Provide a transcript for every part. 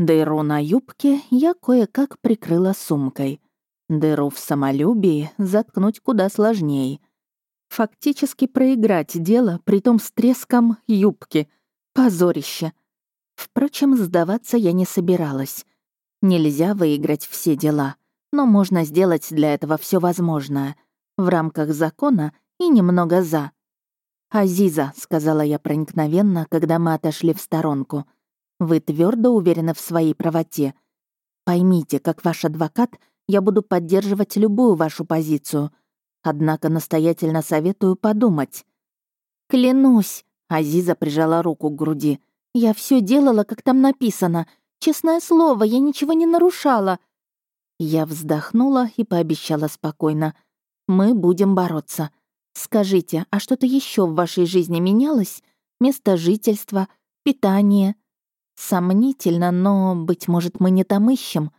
Дыру на юбке я кое-как прикрыла сумкой. Дыру в самолюбии заткнуть куда сложнее. Фактически проиграть дело, притом с треском юбки. Позорище. Впрочем, сдаваться я не собиралась. Нельзя выиграть все дела, но можно сделать для этого все возможное. В рамках закона и немного за. «Азиза», — сказала я проникновенно, когда мы отошли в сторонку, «вы твердо уверены в своей правоте. Поймите, как ваш адвокат, я буду поддерживать любую вашу позицию. Однако настоятельно советую подумать». «Клянусь», — Азиза прижала руку к груди, «я все делала, как там написано. Честное слово, я ничего не нарушала». Я вздохнула и пообещала спокойно. «Мы будем бороться. Скажите, а что-то еще в вашей жизни менялось? Место жительства, питание? Сомнительно, но, быть может, мы не там ищем.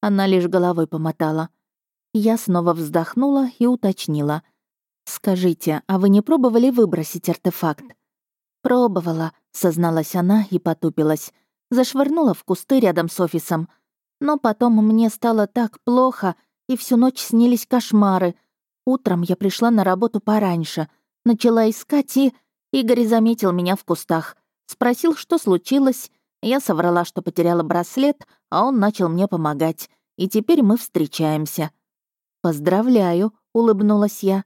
Она лишь головой помотала. Я снова вздохнула и уточнила. «Скажите, а вы не пробовали выбросить артефакт?» «Пробовала», — созналась она и потупилась. Зашвырнула в кусты рядом с офисом. Но потом мне стало так плохо, и всю ночь снились кошмары — Утром я пришла на работу пораньше, начала искать и... Игорь заметил меня в кустах. Спросил, что случилось. Я соврала, что потеряла браслет, а он начал мне помогать. И теперь мы встречаемся. «Поздравляю», — улыбнулась я.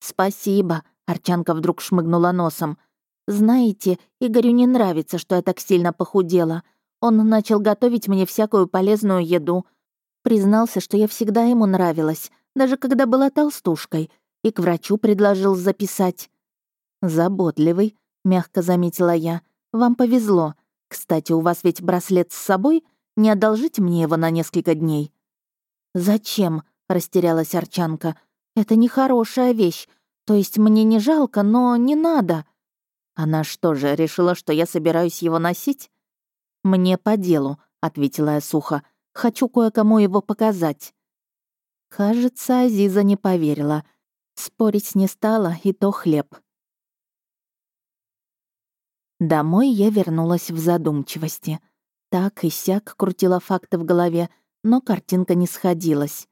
«Спасибо», — Арчанка вдруг шмыгнула носом. «Знаете, Игорю не нравится, что я так сильно похудела. Он начал готовить мне всякую полезную еду. Признался, что я всегда ему нравилась, даже когда была толстушкой, и к врачу предложил записать. «Заботливый», — мягко заметила я. «Вам повезло. Кстати, у вас ведь браслет с собой? Не одолжите мне его на несколько дней». «Зачем?» — растерялась Арчанка. «Это нехорошая вещь. То есть мне не жалко, но не надо». Она что же, решила, что я собираюсь его носить? «Мне по делу», — ответила я сухо. «Хочу кое-кому его показать». Кажется, Азиза не поверила. Спорить не стала, и то хлеб. Домой я вернулась в задумчивости. Так и сяк крутила факты в голове, но картинка не сходилась.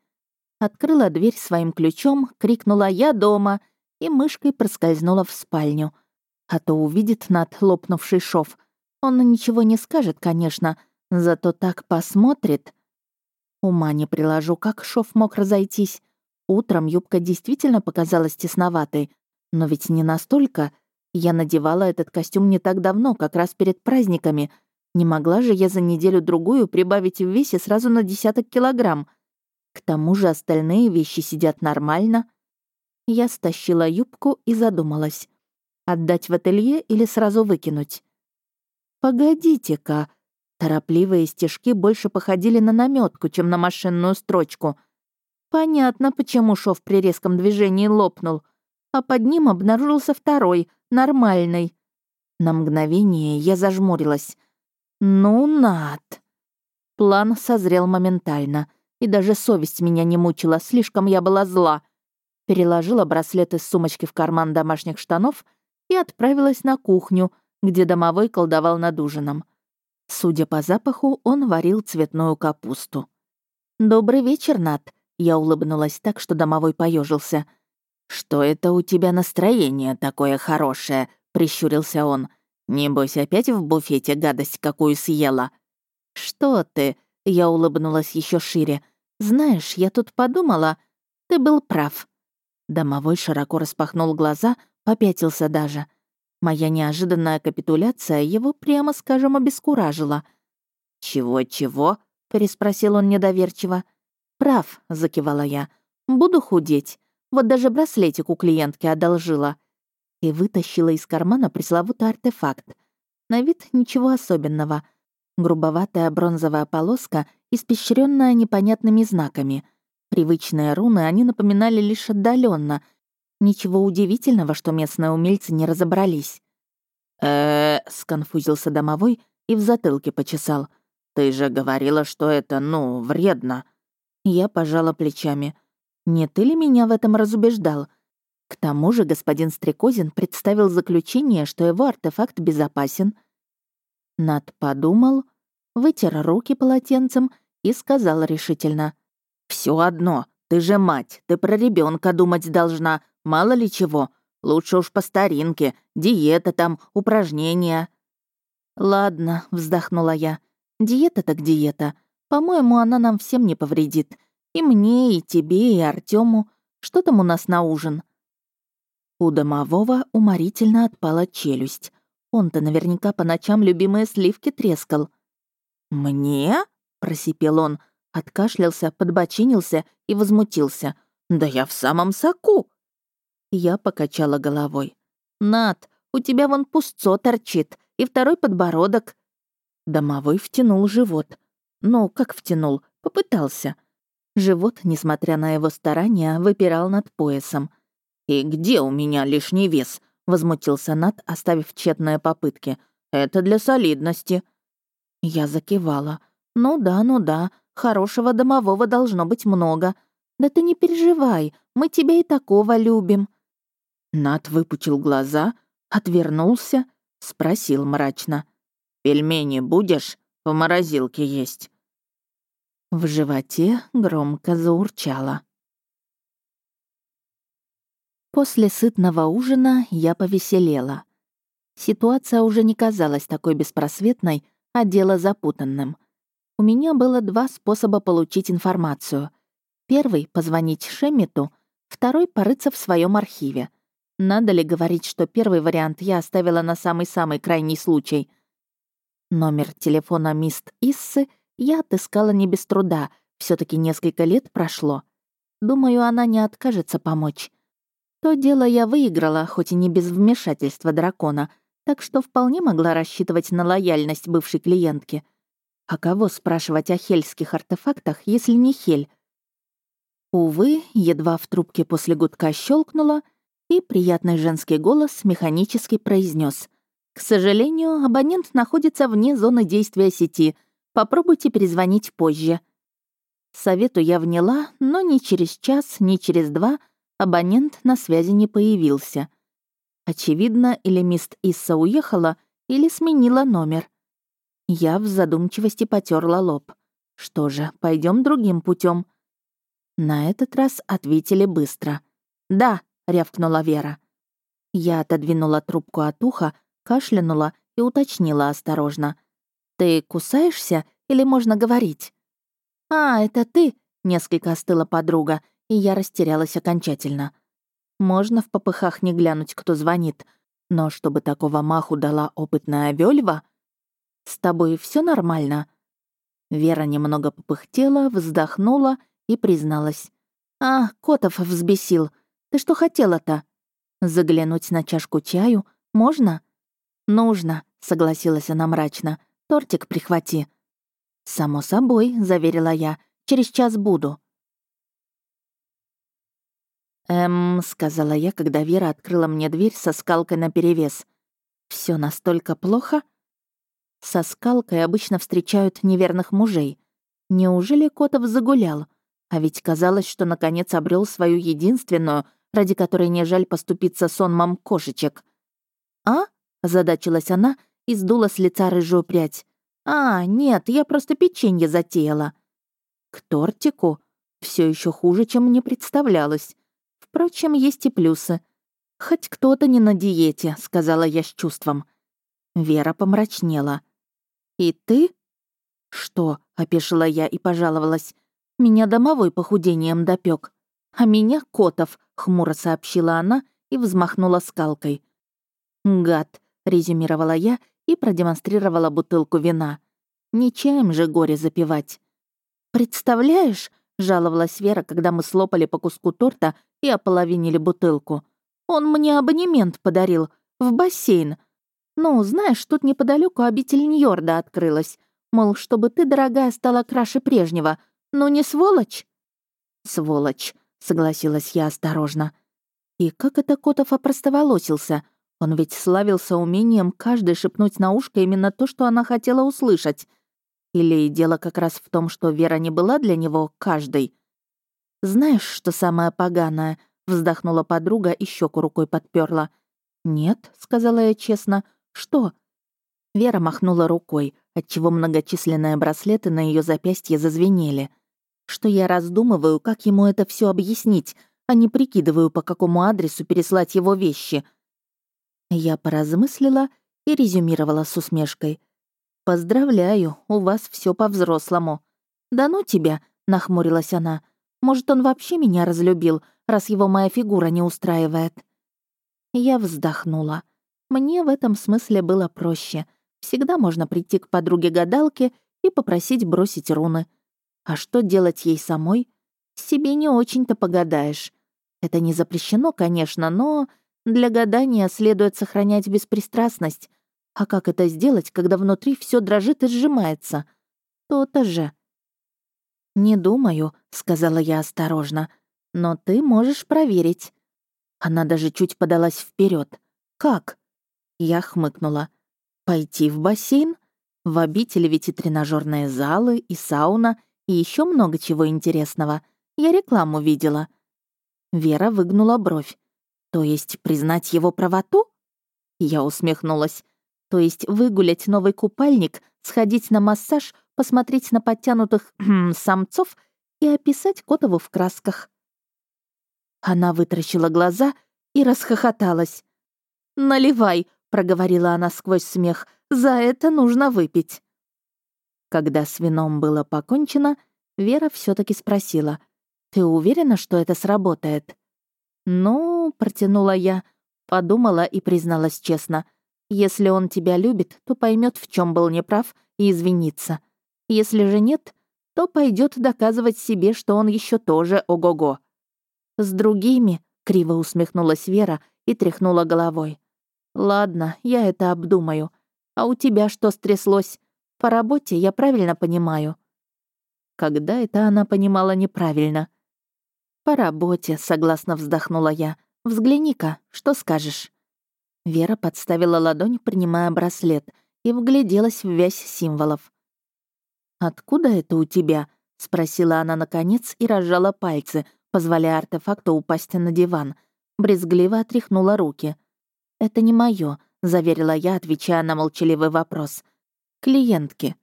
Открыла дверь своим ключом, крикнула «Я дома!» и мышкой проскользнула в спальню. А то увидит над лопнувший шов. Он ничего не скажет, конечно, зато так посмотрит. Ума не приложу, как шов мог разойтись. Утром юбка действительно показалась тесноватой, но ведь не настолько. Я надевала этот костюм не так давно, как раз перед праздниками. Не могла же я за неделю-другую прибавить в весе сразу на десяток килограмм. К тому же остальные вещи сидят нормально. Я стащила юбку и задумалась. Отдать в ателье или сразу выкинуть? «Погодите-ка», Торопливые стежки больше походили на наметку, чем на машинную строчку. Понятно, почему шов при резком движении лопнул. А под ним обнаружился второй, нормальный. На мгновение я зажмурилась. «Ну, над!» План созрел моментально, и даже совесть меня не мучила, слишком я была зла. Переложила браслет из сумочки в карман домашних штанов и отправилась на кухню, где домовой колдовал над ужином. Судя по запаху, он варил цветную капусту. «Добрый вечер, Нат», — я улыбнулась так, что домовой поежился. «Что это у тебя настроение такое хорошее?» — прищурился он. «Небось, опять в буфете гадость какую съела?» «Что ты?» — я улыбнулась еще шире. «Знаешь, я тут подумала, ты был прав». Домовой широко распахнул глаза, попятился даже — Моя неожиданная капитуляция его, прямо скажем, обескуражила. «Чего-чего?» — переспросил он недоверчиво. «Прав», — закивала я. «Буду худеть. Вот даже браслетик у клиентки одолжила». И вытащила из кармана пресловутый артефакт. На вид ничего особенного. Грубоватая бронзовая полоска, испещренная непонятными знаками. Привычные руны они напоминали лишь отдаленно — Ничего удивительного, что местные умельцы не разобрались. э сконфузился домовой и в затылке почесал. «Ты же говорила, что это, ну, вредно». Я пожала плечами. «Не ты ли меня в этом разубеждал?» К тому же господин Стрекозин представил заключение, что его артефакт безопасен. Над подумал. вытер руки полотенцем и сказал решительно. «Все одно, ты же мать, ты про ребенка думать должна, мало ли чего. Лучше уж по старинке, диета там, упражнения». «Ладно», — вздохнула я. «Диета так диета. По-моему, она нам всем не повредит. И мне, и тебе, и Артему. Что там у нас на ужин?» У домового уморительно отпала челюсть. Он-то наверняка по ночам любимые сливки трескал. «Мне?» — просипел он, откашлялся, подбочинился и возмутился. «Да я в самом соку!» Я покачала головой. «Над, у тебя вон пустцо торчит, и второй подбородок». Домовой втянул живот. Ну, как втянул? Попытался. Живот, несмотря на его старания, выпирал над поясом. «И где у меня лишний вес?» — возмутился Над, оставив тщетные попытки. «Это для солидности». Я закивала. «Ну да, ну да, хорошего домового должно быть много. Да ты не переживай, мы тебя и такого любим». Нат выпучил глаза, отвернулся, спросил мрачно. «Пельмени будешь? В морозилке есть». В животе громко заурчало. После сытного ужина я повеселела. Ситуация уже не казалась такой беспросветной, а дело запутанным. У меня было два способа получить информацию. Первый — позвонить Шеммету, второй — порыться в своем архиве. Надо ли говорить, что первый вариант я оставила на самый-самый крайний случай? Номер телефона мист Иссы я отыскала не без труда, все таки несколько лет прошло. Думаю, она не откажется помочь. То дело я выиграла, хоть и не без вмешательства дракона, так что вполне могла рассчитывать на лояльность бывшей клиентки. А кого спрашивать о хельских артефактах, если не хель? Увы, едва в трубке после гудка щелкнула, и приятный женский голос механически произнес: «К сожалению, абонент находится вне зоны действия сети. Попробуйте перезвонить позже». Совету я вняла, но ни через час, ни через два абонент на связи не появился. Очевидно, или мист Исса уехала, или сменила номер. Я в задумчивости потерла лоб. Что же, пойдем другим путем. На этот раз ответили быстро. «Да», — рявкнула Вера. Я отодвинула трубку от уха, кашлянула и уточнила осторожно. «Ты кусаешься или можно говорить?» «А, это ты?» — несколько остыла подруга, и я растерялась окончательно. Можно в попыхах не глянуть, кто звонит, но чтобы такого маху дала опытная Вельва? С тобой все нормально?» Вера немного попыхтела, вздохнула и призналась. «А, Котов взбесил. Ты что хотела-то? Заглянуть на чашку чаю? Можно?» «Нужно», — согласилась она мрачно. «Тортик прихвати». «Само собой», — заверила я. «Через час буду». «Эм», — сказала я, когда Вера открыла мне дверь со скалкой наперевес. Все настолько плохо?» Со скалкой обычно встречают неверных мужей. Неужели Котов загулял? А ведь казалось, что наконец обрел свою единственную, ради которой не жаль поступиться сонмом кошечек. «А?» — задачилась она и сдула с лица рыжую прядь. «А, нет, я просто печенье затеяла». «К тортику? Все еще хуже, чем мне представлялось. Впрочем, есть и плюсы. «Хоть кто-то не на диете», — сказала я с чувством. Вера помрачнела. «И ты?» «Что?» — опешила я и пожаловалась. «Меня домовой похудением допек, «А меня Котов», — хмуро сообщила она и взмахнула скалкой. «Гад», — резюмировала я и продемонстрировала бутылку вина. «Не чаем же горе запивать». «Представляешь?» — жаловалась Вера, когда мы слопали по куску торта и ополовинили бутылку. «Он мне абонемент подарил. В бассейн. Ну, знаешь, тут неподалеку обитель Ньорда открылась. Мол, чтобы ты, дорогая, стала краше прежнего. Ну, не сволочь?» «Сволочь», — согласилась я осторожно. «И как это Котов опростоволосился? Он ведь славился умением каждой шепнуть на ушко именно то, что она хотела услышать. Или дело как раз в том, что Вера не была для него каждой?» «Знаешь, что самое поганое?» — вздохнула подруга и щеку рукой подперла. «Нет», — сказала я честно. «Что?» Вера махнула рукой, отчего многочисленные браслеты на ее запястье зазвенели. Что я раздумываю, как ему это все объяснить, а не прикидываю, по какому адресу переслать его вещи. Я поразмыслила и резюмировала с усмешкой. «Поздравляю, у вас все по-взрослому». «Да ну тебя», — нахмурилась она. «Может, он вообще меня разлюбил, раз его моя фигура не устраивает?» Я вздохнула. Мне в этом смысле было проще. Всегда можно прийти к подруге-гадалке и попросить бросить руны. А что делать ей самой? Себе не очень-то погадаешь. Это не запрещено, конечно, но для гадания следует сохранять беспристрастность. А как это сделать, когда внутри все дрожит и сжимается? То-то же. «Не думаю», — сказала я осторожно. «Но ты можешь проверить». Она даже чуть подалась вперед. «Как?» Я хмыкнула. «Пойти в бассейн? В обители ведь и тренажерные залы, и сауна, и еще много чего интересного. Я рекламу видела». Вера выгнула бровь. «То есть признать его правоту?» Я усмехнулась. «То есть выгулять новый купальник, сходить на массаж, посмотреть на подтянутых самцов и описать Котову в красках. Она вытаращила глаза и расхохоталась. «Наливай», — проговорила она сквозь смех, — «за это нужно выпить». Когда с вином было покончено, Вера все таки спросила, «Ты уверена, что это сработает?» «Ну», — протянула я, подумала и призналась честно, «если он тебя любит, то поймет, в чем был неправ, и извинится. Если же нет, то пойдет доказывать себе, что он еще тоже ого-го. С другими, криво усмехнулась Вера и тряхнула головой. Ладно, я это обдумаю. А у тебя что стряслось? По работе я правильно понимаю. Когда это она понимала неправильно? По работе, согласно вздохнула я. Взгляни-ка, что скажешь? Вера подставила ладонь, принимая браслет, и вгляделась в вязь символов. «Откуда это у тебя?» — спросила она наконец и разжала пальцы, позволяя артефакту упасть на диван. Брезгливо отряхнула руки. «Это не моё», — заверила я, отвечая на молчаливый вопрос. «Клиентки».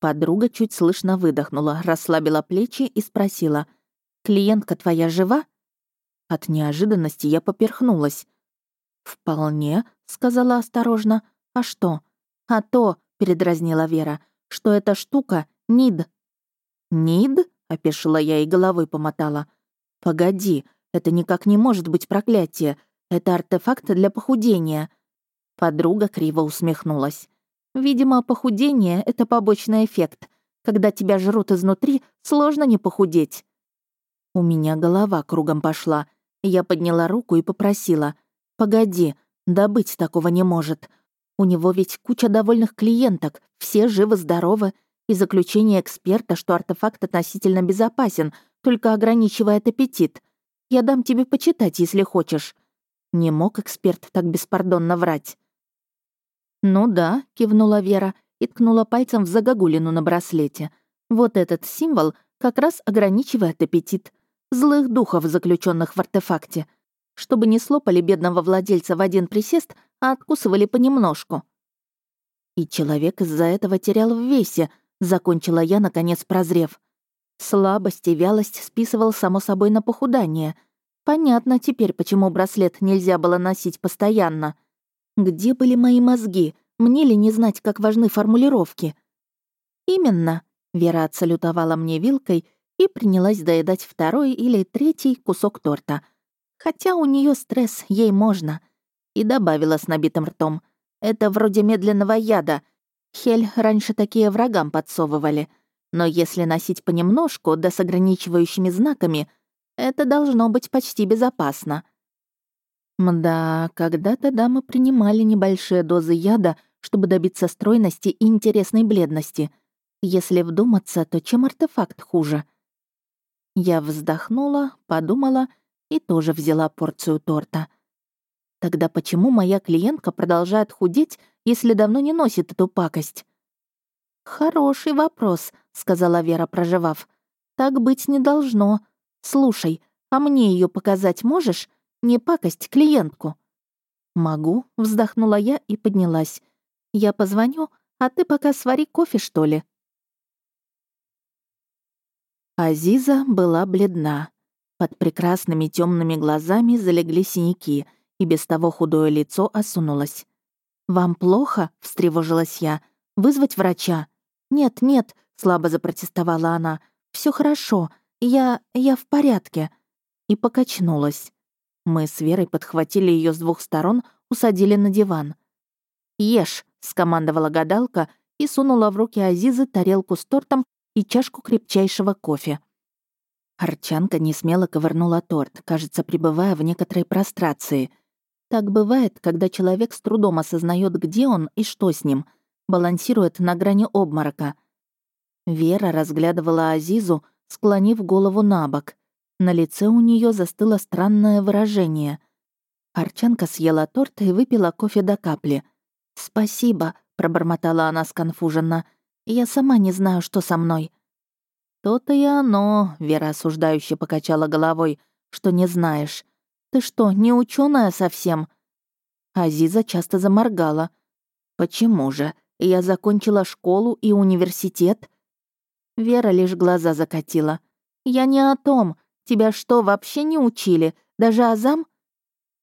Подруга чуть слышно выдохнула, расслабила плечи и спросила. «Клиентка твоя жива?» От неожиданности я поперхнулась. «Вполне», — сказала осторожно. «А что?» «А то», — передразнила Вера, — что эта штука — НИД». «НИД?» — опешила я и головой помотала. «Погоди, это никак не может быть проклятие. Это артефакт для похудения». Подруга криво усмехнулась. «Видимо, похудение — это побочный эффект. Когда тебя жрут изнутри, сложно не похудеть». У меня голова кругом пошла. Я подняла руку и попросила. «Погоди, да быть такого не может. У него ведь куча довольных клиенток, все живы-здоровы, и заключение эксперта, что артефакт относительно безопасен, только ограничивает аппетит. Я дам тебе почитать, если хочешь». Не мог эксперт так беспардонно врать. «Ну да», — кивнула Вера и ткнула пальцем в загогулину на браслете. «Вот этот символ как раз ограничивает аппетит. Злых духов, заключенных в артефакте. Чтобы не слопали бедного владельца в один присест, а откусывали понемножку. И человек из-за этого терял в весе, закончила я, наконец прозрев. Слабость и вялость списывал, само собой, на похудание. Понятно теперь, почему браслет нельзя было носить постоянно. Где были мои мозги? Мне ли не знать, как важны формулировки? Именно. Вера отсалютовала мне вилкой и принялась доедать второй или третий кусок торта. Хотя у нее стресс, ей можно — и добавила с набитым ртом. «Это вроде медленного яда. Хель раньше такие врагам подсовывали. Но если носить понемножку, да с ограничивающими знаками, это должно быть почти безопасно». Мда, когда-то дамы принимали небольшие дозы яда, чтобы добиться стройности и интересной бледности. Если вдуматься, то чем артефакт хуже? Я вздохнула, подумала и тоже взяла порцию торта. Тогда почему моя клиентка продолжает худеть, если давно не носит эту пакость? «Хороший вопрос», — сказала Вера, проживав. «Так быть не должно. Слушай, а мне ее показать можешь? Не пакость, клиентку». «Могу», — вздохнула я и поднялась. «Я позвоню, А ты пока свари кофе, что ли?» Азиза была бледна. Под прекрасными темными глазами залегли синяки, и без того худое лицо осунулось. «Вам плохо?» — встревожилась я. «Вызвать врача?» «Нет, нет», — слабо запротестовала она. Все хорошо. Я... я в порядке». И покачнулась. Мы с Верой подхватили ее с двух сторон, усадили на диван. «Ешь», — скомандовала гадалка и сунула в руки Азизы тарелку с тортом и чашку крепчайшего кофе. Арчанка несмело ковырнула торт, кажется, пребывая в некоторой прострации. Так бывает, когда человек с трудом осознает, где он и что с ним, балансирует на грани обморока. Вера разглядывала Азизу, склонив голову на бок. На лице у нее застыло странное выражение. Арчанка съела торт и выпила кофе до капли. «Спасибо», — пробормотала она сконфуженно. «Я сама не знаю, что со мной». «То-то и оно», — Вера осуждающе покачала головой, «что не знаешь. Ты что, не ученая совсем?» Азиза часто заморгала. «Почему же? Я закончила школу и университет». Вера лишь глаза закатила. «Я не о том. Тебя что, вообще не учили? Даже азам?»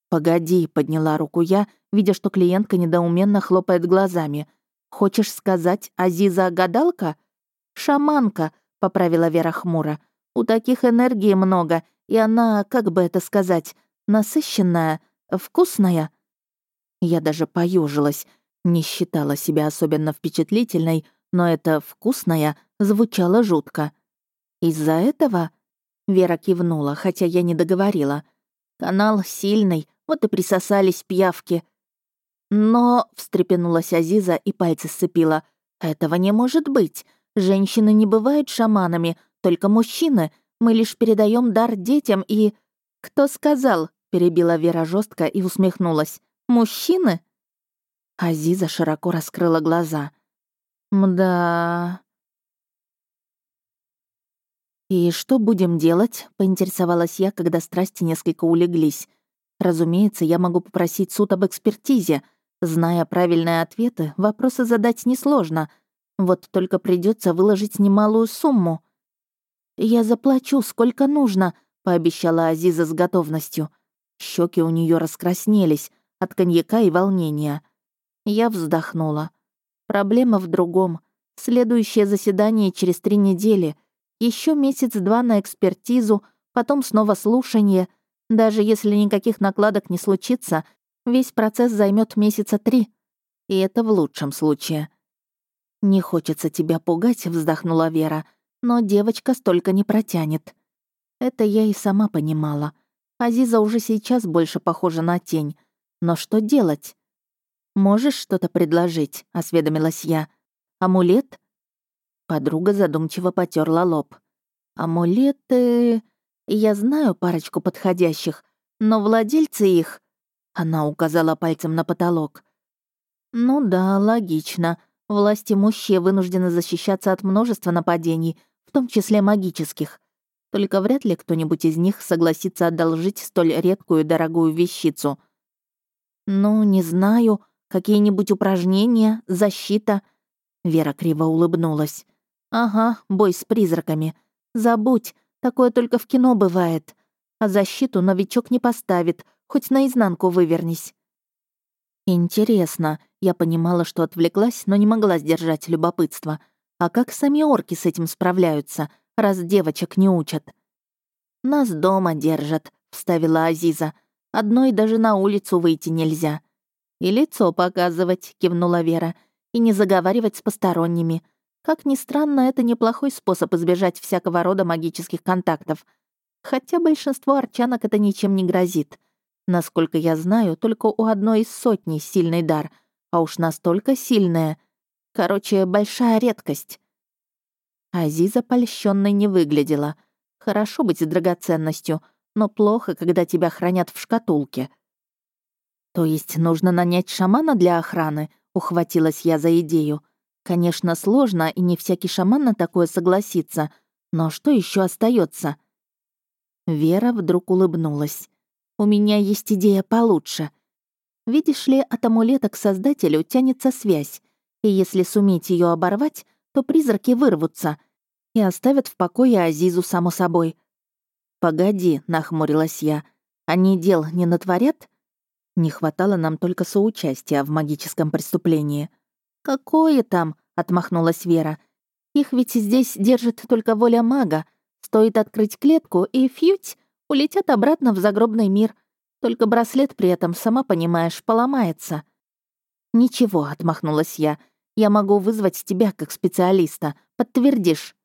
«Погоди», — подняла руку я, видя, что клиентка недоуменно хлопает глазами. «Хочешь сказать, Азиза — гадалка?» «Шаманка», — поправила Вера хмуро. «У таких энергии много, и она, как бы это сказать, насыщенная, вкусная». Я даже поюжилась, не считала себя особенно впечатлительной, но это «вкусная» звучало жутко. «Из-за этого?» Вера кивнула, хотя я не договорила. «Канал сильный, вот и присосались пьявки». «Но...» — встрепенулась Азиза и пальцы сцепила. «Этого не может быть. Женщины не бывают шаманами, только мужчины. Мы лишь передаем дар детям и...» «Кто сказал?» — перебила Вера жестко и усмехнулась. «Мужчины?» Азиза широко раскрыла глаза. «Мда...» «И что будем делать?» — поинтересовалась я, когда страсти несколько улеглись. «Разумеется, я могу попросить суд об экспертизе. Зная правильные ответы, вопросы задать несложно. Вот только придется выложить немалую сумму». «Я заплачу, сколько нужно», — пообещала Азиза с готовностью. Щеки у нее раскраснелись от коньяка и волнения. Я вздохнула. Проблема в другом. Следующее заседание через три недели — еще месяц-два на экспертизу, потом снова слушание. Даже если никаких накладок не случится, весь процесс займет месяца три. И это в лучшем случае. «Не хочется тебя пугать», — вздохнула Вера, «но девочка столько не протянет». Это я и сама понимала. Азиза уже сейчас больше похожа на тень. Но что делать? «Можешь что-то предложить?» — осведомилась я. «Амулет? Подруга задумчиво потерла лоб. «Амулеты... Я знаю парочку подходящих, но владельцы их...» Она указала пальцем на потолок. «Ну да, логично. Власти имущие вынуждены защищаться от множества нападений, в том числе магических. Только вряд ли кто-нибудь из них согласится одолжить столь редкую и дорогую вещицу. Ну, не знаю, какие-нибудь упражнения, защита...» Вера криво улыбнулась. «Ага, бой с призраками. Забудь, такое только в кино бывает. А защиту новичок не поставит, хоть наизнанку вывернись». Интересно, я понимала, что отвлеклась, но не могла сдержать любопытство. А как сами орки с этим справляются, раз девочек не учат? «Нас дома держат», — вставила Азиза. «Одной даже на улицу выйти нельзя». «И лицо показывать», — кивнула Вера, «и не заговаривать с посторонними. Как ни странно, это неплохой способ избежать всякого рода магических контактов. Хотя большинство арчанок это ничем не грозит. Насколько я знаю, только у одной из сотни сильный дар, а уж настолько сильная. Короче, большая редкость. Азиза польщенной не выглядела. Хорошо быть драгоценностью, но плохо, когда тебя хранят в шкатулке. То есть нужно нанять шамана для охраны, ухватилась я за идею. Конечно, сложно, и не всякий шаман на такое согласится, но что еще остается? Вера вдруг улыбнулась. «У меня есть идея получше. Видишь ли, от амулета к создателю тянется связь, и если суметь ее оборвать, то призраки вырвутся и оставят в покое Азизу, само собой. «Погоди», — нахмурилась я, — «они дел не натворят?» Не хватало нам только соучастия в магическом преступлении. «Какое там?» — отмахнулась Вера. «Их ведь здесь держит только воля мага. Стоит открыть клетку, и фьють, улетят обратно в загробный мир. Только браслет при этом, сама понимаешь, поломается». «Ничего», — отмахнулась я. «Я могу вызвать тебя как специалиста. Подтвердишь».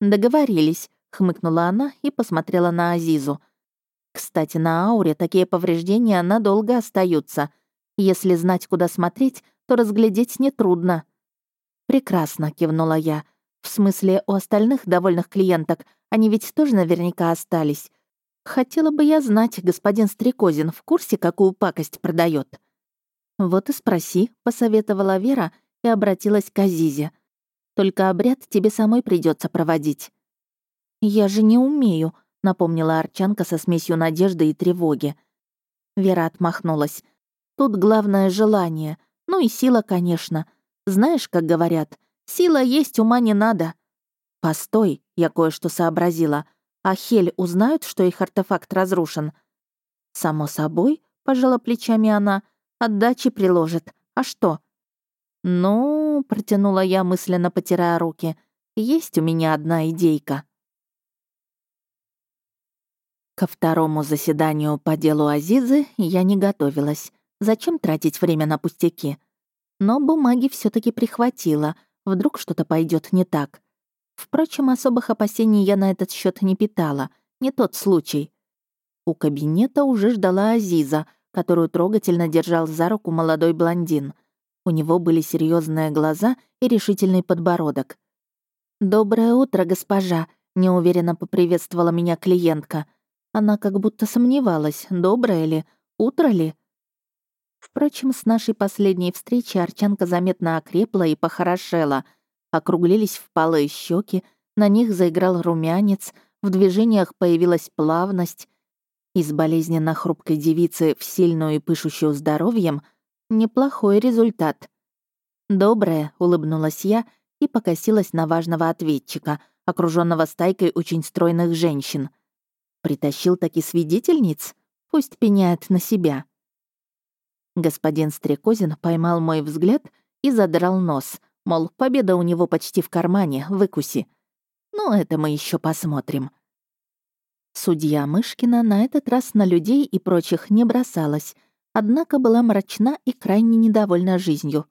«Договорились», — хмыкнула она и посмотрела на Азизу. «Кстати, на ауре такие повреждения надолго остаются. Если знать, куда смотреть, то разглядеть нетрудно». «Прекрасно», — кивнула я. «В смысле, у остальных довольных клиенток они ведь тоже наверняка остались. Хотела бы я знать, господин Стрекозин в курсе, какую пакость продает. «Вот и спроси», — посоветовала Вера и обратилась к Азизе. «Только обряд тебе самой придется проводить». «Я же не умею», — напомнила Арчанка со смесью надежды и тревоги. Вера отмахнулась. «Тут главное желание. Ну и сила, конечно. Знаешь, как говорят, сила есть, ума не надо». «Постой», — я кое-что сообразила. «А Хель узнают, что их артефакт разрушен?» «Само собой», — пожала плечами она, — «отдачи приложит. А что?» «Ну», — протянула я, мысленно потирая руки, — «есть у меня одна идейка». Ко второму заседанию по делу Азизы я не готовилась. Зачем тратить время на пустяки? Но бумаги все таки прихватила. Вдруг что-то пойдет не так. Впрочем, особых опасений я на этот счет не питала. Не тот случай. У кабинета уже ждала Азиза, которую трогательно держал за руку молодой блондин. У него были серьезные глаза и решительный подбородок. «Доброе утро, госпожа», — неуверенно поприветствовала меня клиентка. Она как будто сомневалась, доброе ли, утро ли. Впрочем, с нашей последней встречи Арчанка заметно окрепла и похорошела. Округлились впалые щеки, на них заиграл румянец, в движениях появилась плавность. Из болезненно хрупкой девицы в сильную и пышущую здоровьем — неплохой результат. «Доброе», — улыбнулась я и покосилась на важного ответчика, окруженного стайкой очень стройных женщин. Притащил таки свидетельниц? Пусть пеняет на себя. Господин Стрекозин поймал мой взгляд и задрал нос, мол, победа у него почти в кармане, выкуси. Ну, это мы еще посмотрим. Судья Мышкина на этот раз на людей и прочих не бросалась, однако была мрачна и крайне недовольна жизнью.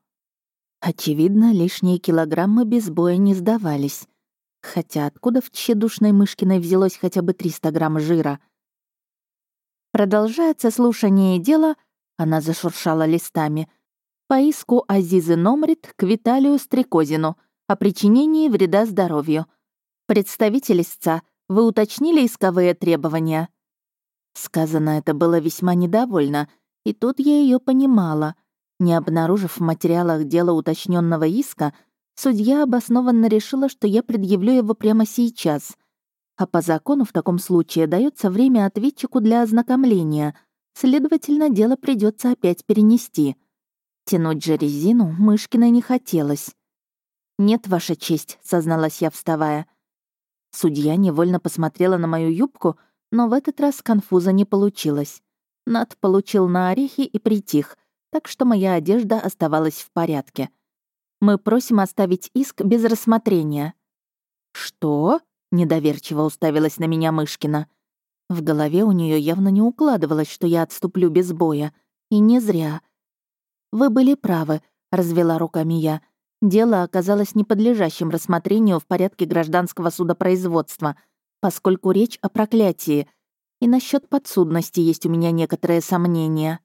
Очевидно, лишние килограммы без боя не сдавались. Хотя откуда в тщедушной Мышкиной взялось хотя бы 300 грамм жира? Продолжается слушание дела — она зашуршала листами. По иску Азизы Номрит к Виталию Стрекозину о причинении вреда здоровью. Представитель истца, вы уточнили исковые требования? Сказано это было весьма недовольно, и тут я ее понимала. Не обнаружив в материалах дела уточненного иска, судья обоснованно решила, что я предъявлю его прямо сейчас. А по закону в таком случае дается время ответчику для ознакомления — Следовательно, дело придется опять перенести. Тянуть же резину Мышкиной не хотелось. «Нет, Ваша честь», — созналась я, вставая. Судья невольно посмотрела на мою юбку, но в этот раз конфуза не получилось. Над получил на орехи и притих, так что моя одежда оставалась в порядке. Мы просим оставить иск без рассмотрения. «Что?» — недоверчиво уставилась на меня Мышкина. В голове у нее явно не укладывалось, что я отступлю без боя. И не зря. «Вы были правы», — развела руками я. Дело оказалось неподлежащим рассмотрению в порядке гражданского судопроизводства, поскольку речь о проклятии. И насчет подсудности есть у меня некоторые сомнения.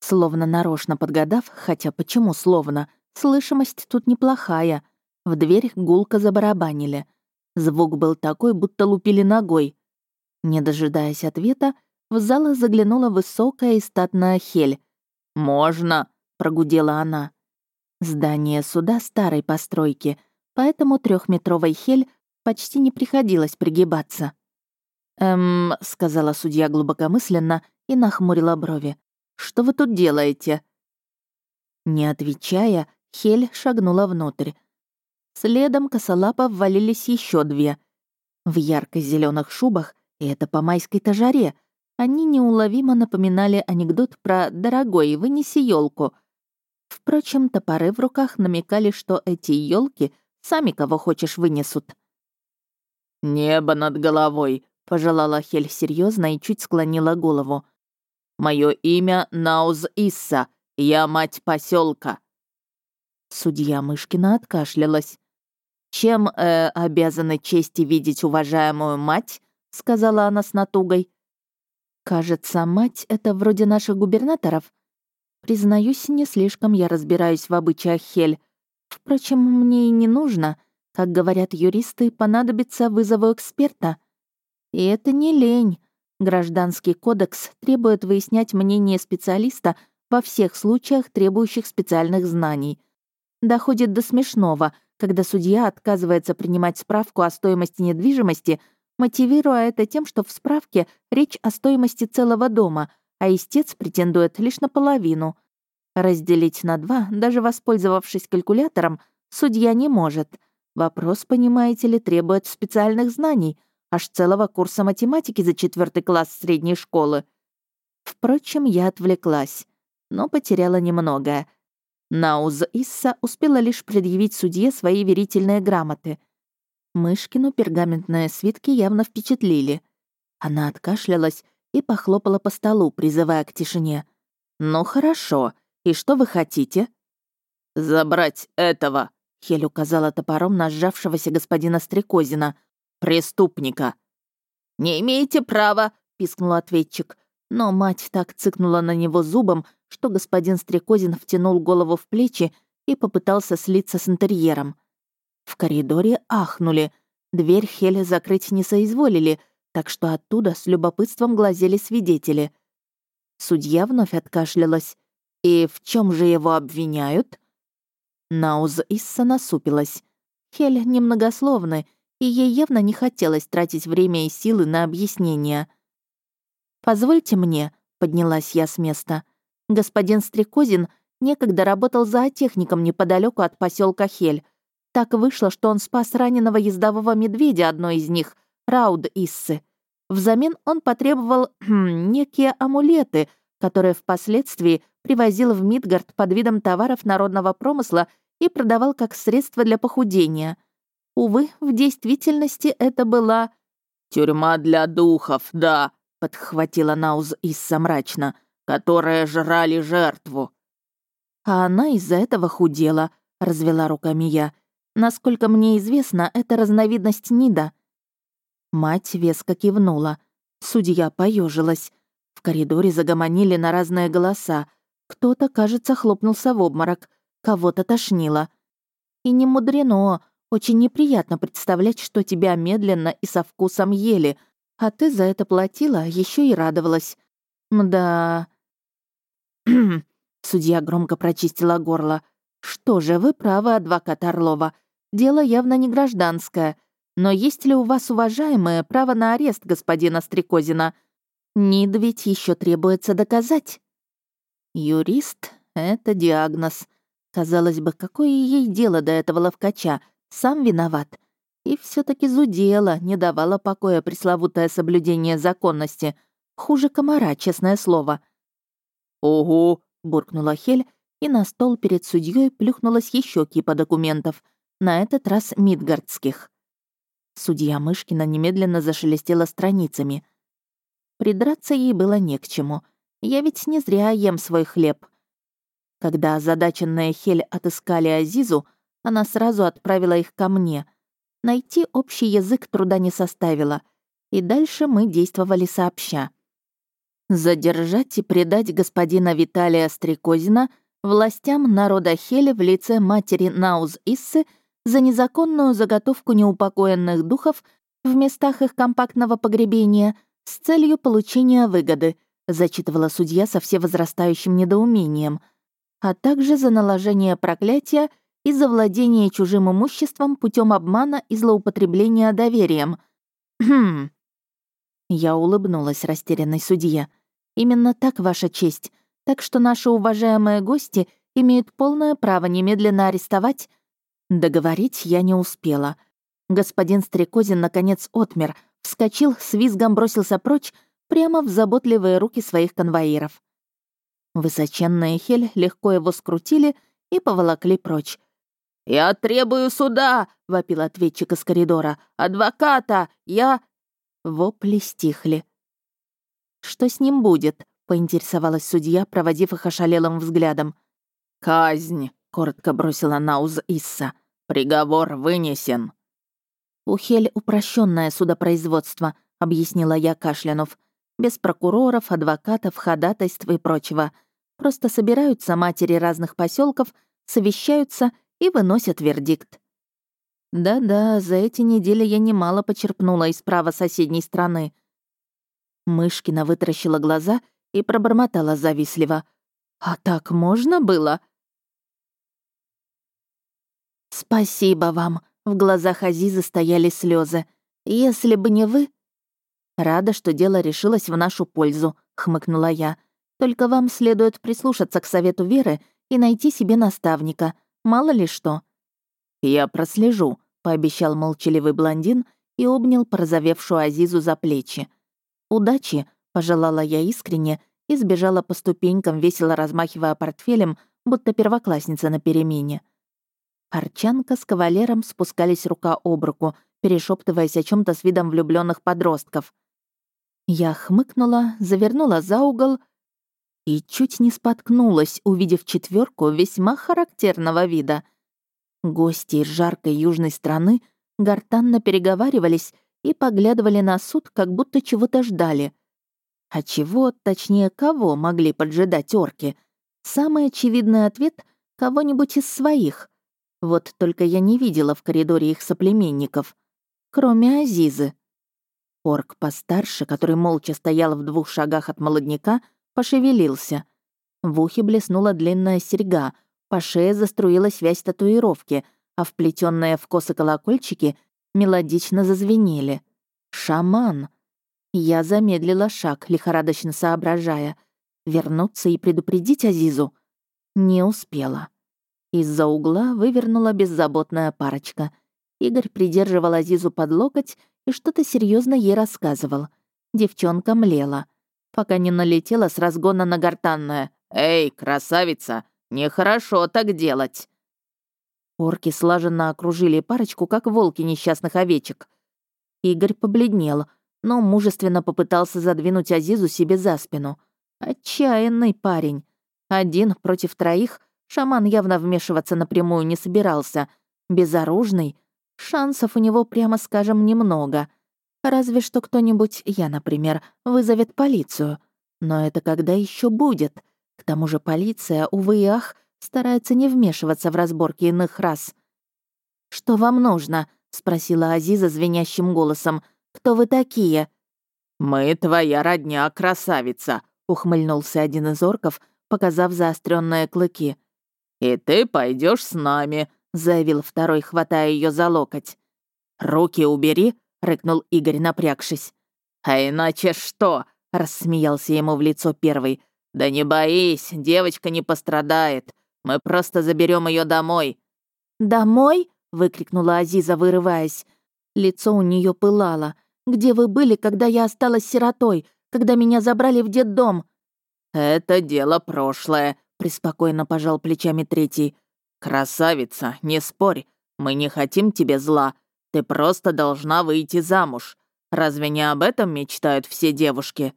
Словно нарочно подгадав, хотя почему словно, слышимость тут неплохая. В дверь гулко забарабанили. Звук был такой, будто лупили ногой. Не дожидаясь ответа, в зал заглянула высокая и статная Хель. «Можно!» — прогудела она. Здание суда старой постройки, поэтому трехметровой Хель почти не приходилось пригибаться. «Эм», — сказала судья глубокомысленно и нахмурила брови. «Что вы тут делаете?» Не отвечая, Хель шагнула внутрь. Следом косолапо ввалились еще две. В ярко зеленых шубах, и это по майской-то жаре, они неуловимо напоминали анекдот про «дорогой, вынеси елку. Впрочем, топоры в руках намекали, что эти елки сами кого хочешь вынесут. «Небо над головой», — пожелала Хель серьезно и чуть склонила голову. Мое имя Науз Исса, я мать поселка. Судья Мышкина откашлялась. «Чем э, обязаны чести видеть уважаемую мать?» — сказала она с натугой. «Кажется, мать — это вроде наших губернаторов. Признаюсь, не слишком я разбираюсь в обычаях Хель. Впрочем, мне и не нужно. Как говорят юристы, понадобится вызову эксперта. И это не лень. Гражданский кодекс требует выяснять мнение специалиста во всех случаях, требующих специальных знаний. Доходит до смешного, когда судья отказывается принимать справку о стоимости недвижимости, мотивируя это тем, что в справке речь о стоимости целого дома, а истец претендует лишь на половину. Разделить на два, даже воспользовавшись калькулятором, судья не может. Вопрос, понимаете ли, требует специальных знаний, аж целого курса математики за четвертый класс средней школы. Впрочем, я отвлеклась, но потеряла немногое. Науз Исса успела лишь предъявить судье свои верительные грамоты. Мышкину пергаментные свитки явно впечатлили. Она откашлялась и похлопала по столу, призывая к тишине. «Ну хорошо, и что вы хотите?» «Забрать этого!» — Хель указала топором на сжавшегося господина Стрекозина. «Преступника!» «Не имеете права!» — пискнул ответчик. Но мать так цыкнула на него зубом, что господин Стрекозин втянул голову в плечи и попытался слиться с интерьером. В коридоре ахнули. Дверь Хеля закрыть не соизволили, так что оттуда с любопытством глазели свидетели. Судья вновь откашлялась. «И в чем же его обвиняют?» Науз Исса насупилась. Хель немногословны, и ей явно не хотелось тратить время и силы на объяснения. «Позвольте мне», — поднялась я с места. «Господин Стрекозин некогда работал зоотехником неподалеку от поселка Хель. Так вышло, что он спас раненого ездового медведя одной из них, Рауд Иссы. Взамен он потребовал некие амулеты, которые впоследствии привозил в Мидгард под видом товаров народного промысла и продавал как средство для похудения. Увы, в действительности это была... «Тюрьма для духов, да», — подхватила Науз Исса мрачно, «которые жрали жертву». «А она из-за этого худела», — развела руками я. «Насколько мне известно, это разновидность нида». Мать веско кивнула. Судья поежилась. В коридоре загомонили на разные голоса. Кто-то, кажется, хлопнулся в обморок. Кого-то тошнило. И не мудрено. Очень неприятно представлять, что тебя медленно и со вкусом ели, а ты за это платила, еще и радовалась. Мда... Судья громко прочистила горло. «Что же, вы правы, адвокат Орлова. Дело явно не гражданское. Но есть ли у вас, уважаемое, право на арест господина Стрекозина? Нид ведь еще требуется доказать». Юрист — это диагноз. Казалось бы, какое ей дело до этого ловкача? Сам виноват. И все таки зудела, не давала покоя пресловутое соблюдение законности. Хуже комара, честное слово. «Ого!» — буркнула Хель, и на стол перед судьей плюхнулась еще кипа документов, на этот раз мидгардских. Судья Мышкина немедленно зашелестела страницами. Придраться ей было не к чему. Я ведь не зря ем свой хлеб. Когда озадаченная Хель отыскали Азизу, она сразу отправила их ко мне. Найти общий язык труда не составило, и дальше мы действовали сообща. Задержать и предать господина Виталия Стрекозина властям народа Хели в лице матери Науз Иссы за незаконную заготовку неупокоенных духов в местах их компактного погребения с целью получения выгоды, зачитывала судья со всевозрастающим недоумением, а также за наложение проклятия и за владение чужим имуществом путем обмана и злоупотребления доверием. Хм. Я улыбнулась растерянной судье. Именно так, Ваша честь. Так что наши уважаемые гости имеют полное право немедленно арестовать...» Договорить я не успела. Господин Стрекозин наконец отмер, вскочил, с визгом бросился прочь, прямо в заботливые руки своих конвоиров. Высоченные Хель легко его скрутили и поволокли прочь. «Я требую суда!» — вопил ответчик из коридора. «Адвоката! Я...» Вопли стихли. «Что с ним будет?» — поинтересовалась судья, проводив их ошалелым взглядом. «Казнь!» — коротко бросила Науз Исса. «Приговор вынесен». «У Хель упрощенное судопроизводство», — объяснила я Кашлянов без прокуроров, адвокатов, ходатайств и прочего. Просто собираются матери разных поселков, совещаются и выносят вердикт. Да-да, за эти недели я немало почерпнула из права соседней страны. Мышкина вытаращила глаза и пробормотала завистливо. «А так можно было?» «Спасибо вам», — в глазах Азизы стояли слезы. «Если бы не вы, «Рада, что дело решилось в нашу пользу», — хмыкнула я. «Только вам следует прислушаться к совету Веры и найти себе наставника. Мало ли что». «Я прослежу», — пообещал молчаливый блондин и обнял порозовевшую Азизу за плечи. «Удачи», — пожелала я искренне и сбежала по ступенькам, весело размахивая портфелем, будто первоклассница на перемене. Арчанка с кавалером спускались рука об руку, перешептываясь о чем то с видом влюбленных подростков. Я хмыкнула, завернула за угол и чуть не споткнулась, увидев четверку весьма характерного вида. Гости из жаркой южной страны гортанно переговаривались и поглядывали на суд, как будто чего-то ждали. А чего, точнее, кого могли поджидать орки? Самый очевидный ответ — кого-нибудь из своих. Вот только я не видела в коридоре их соплеменников, кроме Азизы. Орк постарше, который молча стоял в двух шагах от молодняка, пошевелился. В ухе блеснула длинная серьга, по шее заструилась вязь татуировки, а вплетенные в косы колокольчики мелодично зазвенели. «Шаман!» Я замедлила шаг, лихорадочно соображая. Вернуться и предупредить Азизу? Не успела. Из-за угла вывернула беззаботная парочка. Игорь придерживал Азизу под локоть и что-то серьезно ей рассказывал. Девчонка млела, пока не налетела с разгона на гортанное. «Эй, красавица, нехорошо так делать!» Орки слаженно окружили парочку, как волки несчастных овечек. Игорь побледнел, но мужественно попытался задвинуть Азизу себе за спину. Отчаянный парень. Один против троих шаман явно вмешиваться напрямую не собирался. Безоружный — Шансов у него, прямо скажем, немного. Разве что кто-нибудь, я, например, вызовет полицию. Но это когда еще будет? К тому же полиция, увы и ах, старается не вмешиваться в разборки иных рас. «Что вам нужно?» — спросила Азиза звенящим голосом. «Кто вы такие?» «Мы твоя родня, красавица», — ухмыльнулся один из орков, показав заостренные клыки. «И ты пойдешь с нами», — заявил второй, хватая ее за локоть. «Руки убери», — рыкнул Игорь, напрягшись. «А иначе что?» — рассмеялся ему в лицо первый. «Да не боись, девочка не пострадает. Мы просто заберем ее домой». «Домой?» — выкрикнула Азиза, вырываясь. Лицо у нее пылало. «Где вы были, когда я осталась сиротой? Когда меня забрали в детдом?» «Это дело прошлое», — преспокойно пожал плечами третий. «Красавица, не спорь, мы не хотим тебе зла. Ты просто должна выйти замуж. Разве не об этом мечтают все девушки?»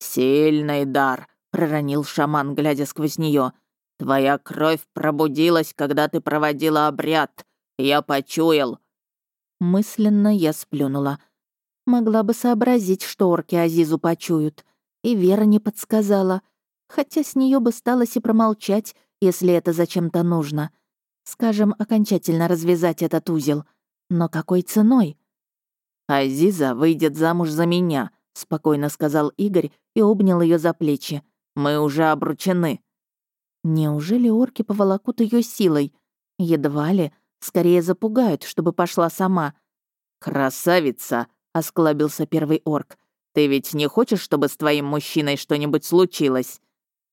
«Сильный дар», — проронил шаман, глядя сквозь нее. «Твоя кровь пробудилась, когда ты проводила обряд. Я почуял». Мысленно я сплюнула. Могла бы сообразить, что орки Азизу почуют. И Вера не подсказала. Хотя с нее бы сталось и промолчать, если это зачем-то нужно. Скажем, окончательно развязать этот узел. Но какой ценой? «Азиза выйдет замуж за меня», — спокойно сказал Игорь и обнял ее за плечи. «Мы уже обручены». Неужели орки поволокут ее силой? Едва ли. Скорее запугают, чтобы пошла сама. «Красавица!» — осклабился первый орк. «Ты ведь не хочешь, чтобы с твоим мужчиной что-нибудь случилось?»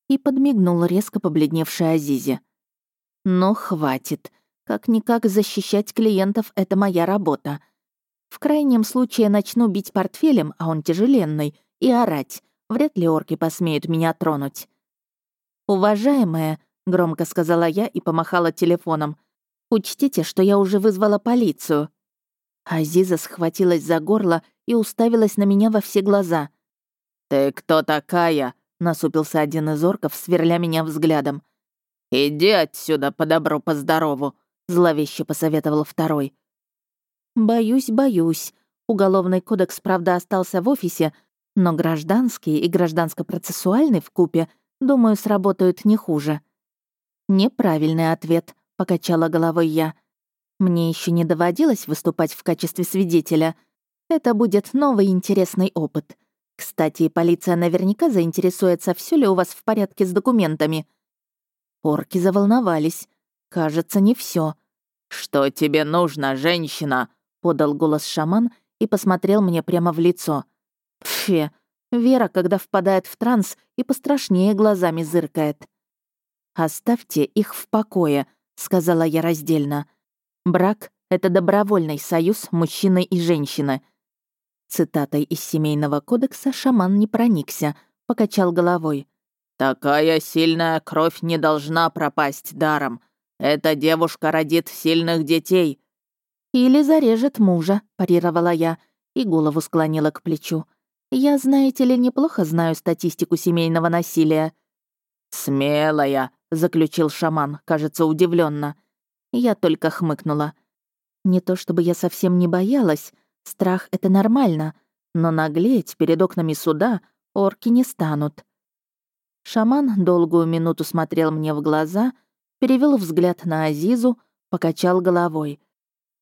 И подмигнул резко побледневшей Азизе. «Но хватит. Как-никак защищать клиентов — это моя работа. В крайнем случае начну бить портфелем, а он тяжеленный, и орать. Вряд ли орки посмеют меня тронуть». «Уважаемая», — громко сказала я и помахала телефоном, «учтите, что я уже вызвала полицию». Азиза схватилась за горло и уставилась на меня во все глаза. «Ты кто такая?» — насупился один из орков, сверля меня взглядом. «Иди отсюда по добру, по здорову», — зловеще посоветовал второй. «Боюсь, боюсь. Уголовный кодекс, правда, остался в офисе, но гражданский и гражданско-процессуальный в купе, думаю, сработают не хуже». «Неправильный ответ», — покачала головой я. «Мне еще не доводилось выступать в качестве свидетеля. Это будет новый интересный опыт. Кстати, полиция наверняка заинтересуется, все ли у вас в порядке с документами. Орки заволновались. Кажется, не все. «Что тебе нужно, женщина?» — подал голос шаман и посмотрел мне прямо в лицо. Пфе, Вера, когда впадает в транс и пострашнее глазами зыркает. «Оставьте их в покое», — сказала я раздельно. «Брак — это добровольный союз мужчины и женщины. Цитатой из Семейного кодекса шаман не проникся, покачал головой. «Такая сильная кровь не должна пропасть даром. Эта девушка родит сильных детей». «Или зарежет мужа», — парировала я и голову склонила к плечу. «Я, знаете ли, неплохо знаю статистику семейного насилия». «Смелая», — заключил шаман, кажется, удивленно. Я только хмыкнула. Не то чтобы я совсем не боялась, Страх — это нормально, но наглеть перед окнами суда орки не станут. Шаман долгую минуту смотрел мне в глаза, перевел взгляд на Азизу, покачал головой,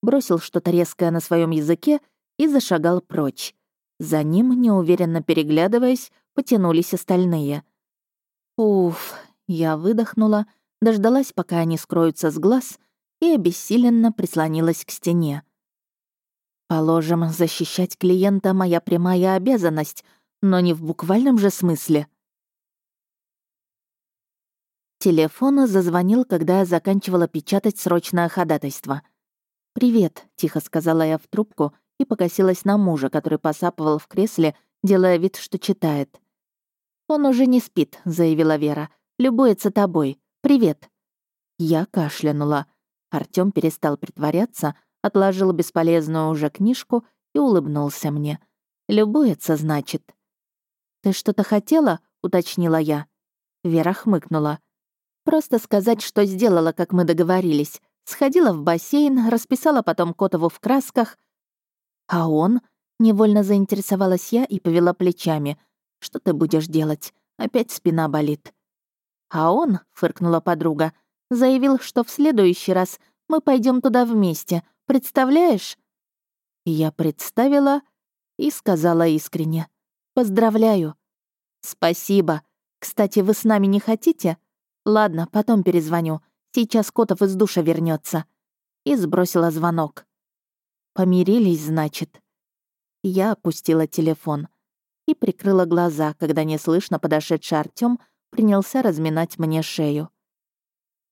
бросил что-то резкое на своем языке и зашагал прочь. За ним, неуверенно переглядываясь, потянулись остальные. Уф, я выдохнула, дождалась, пока они скроются с глаз, и обессиленно прислонилась к стене. Положим, защищать клиента — моя прямая обязанность, но не в буквальном же смысле. Телефон зазвонил, когда я заканчивала печатать срочное ходатайство. «Привет», — тихо сказала я в трубку и покосилась на мужа, который посапывал в кресле, делая вид, что читает. «Он уже не спит», — заявила Вера. «Любуется тобой. Привет». Я кашлянула. Артём перестал притворяться, отложил бесполезную уже книжку и улыбнулся мне. «Любуется, значит». «Ты что-то хотела?» — уточнила я. Вера хмыкнула. «Просто сказать, что сделала, как мы договорились. Сходила в бассейн, расписала потом Котову в красках. А он?» — невольно заинтересовалась я и повела плечами. «Что ты будешь делать? Опять спина болит». «А он», — фыркнула подруга, — заявил, что в следующий раз мы пойдем туда вместе, Представляешь?» Я представила и сказала искренне. «Поздравляю». «Спасибо. Кстати, вы с нами не хотите? Ладно, потом перезвоню. Сейчас Котов из душа вернется. И сбросила звонок. «Помирились, значит?» Я опустила телефон и прикрыла глаза, когда неслышно подошедший Артём принялся разминать мне шею.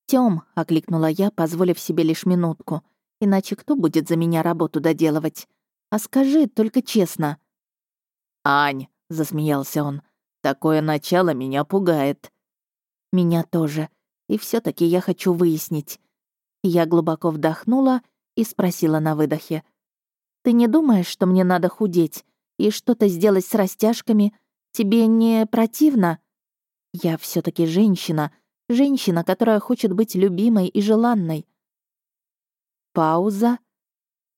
«Тём», — окликнула я, позволив себе лишь минутку — Иначе кто будет за меня работу доделывать? А скажи, только честно». «Ань», — засмеялся он, — «такое начало меня пугает». «Меня тоже. И все таки я хочу выяснить». Я глубоко вдохнула и спросила на выдохе. «Ты не думаешь, что мне надо худеть и что-то сделать с растяжками? Тебе не противно?» «Я все таки женщина, женщина, которая хочет быть любимой и желанной. Пауза.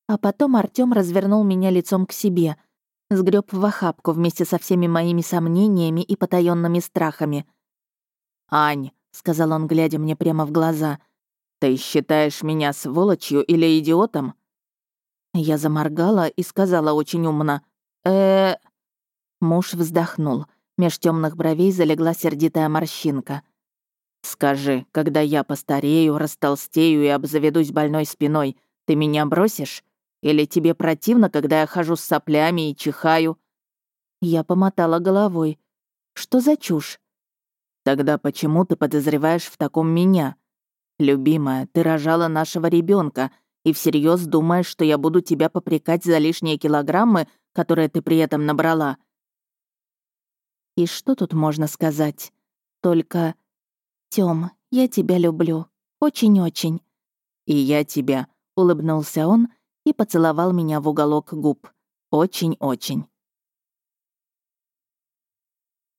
А потом Артём развернул меня лицом к себе, сгреб в охапку вместе со всеми моими сомнениями и потаёнными страхами. «Ань», — сказал он, глядя мне прямо в глаза, «ты считаешь меня сволочью или идиотом?» Я заморгала и сказала очень умно. э Муж вздохнул. Меж темных бровей залегла сердитая морщинка. Скажи, когда я постарею, растолстею и обзаведусь больной спиной, ты меня бросишь? Или тебе противно, когда я хожу с соплями и чихаю?» Я помотала головой. «Что за чушь?» Тогда почему ты подозреваешь в таком меня? Любимая, ты рожала нашего ребенка и всерьез думаешь, что я буду тебя попрекать за лишние килограммы, которые ты при этом набрала?» И что тут можно сказать? Только... Тём, я тебя люблю. Очень-очень. И я тебя, улыбнулся он и поцеловал меня в уголок губ. Очень-очень.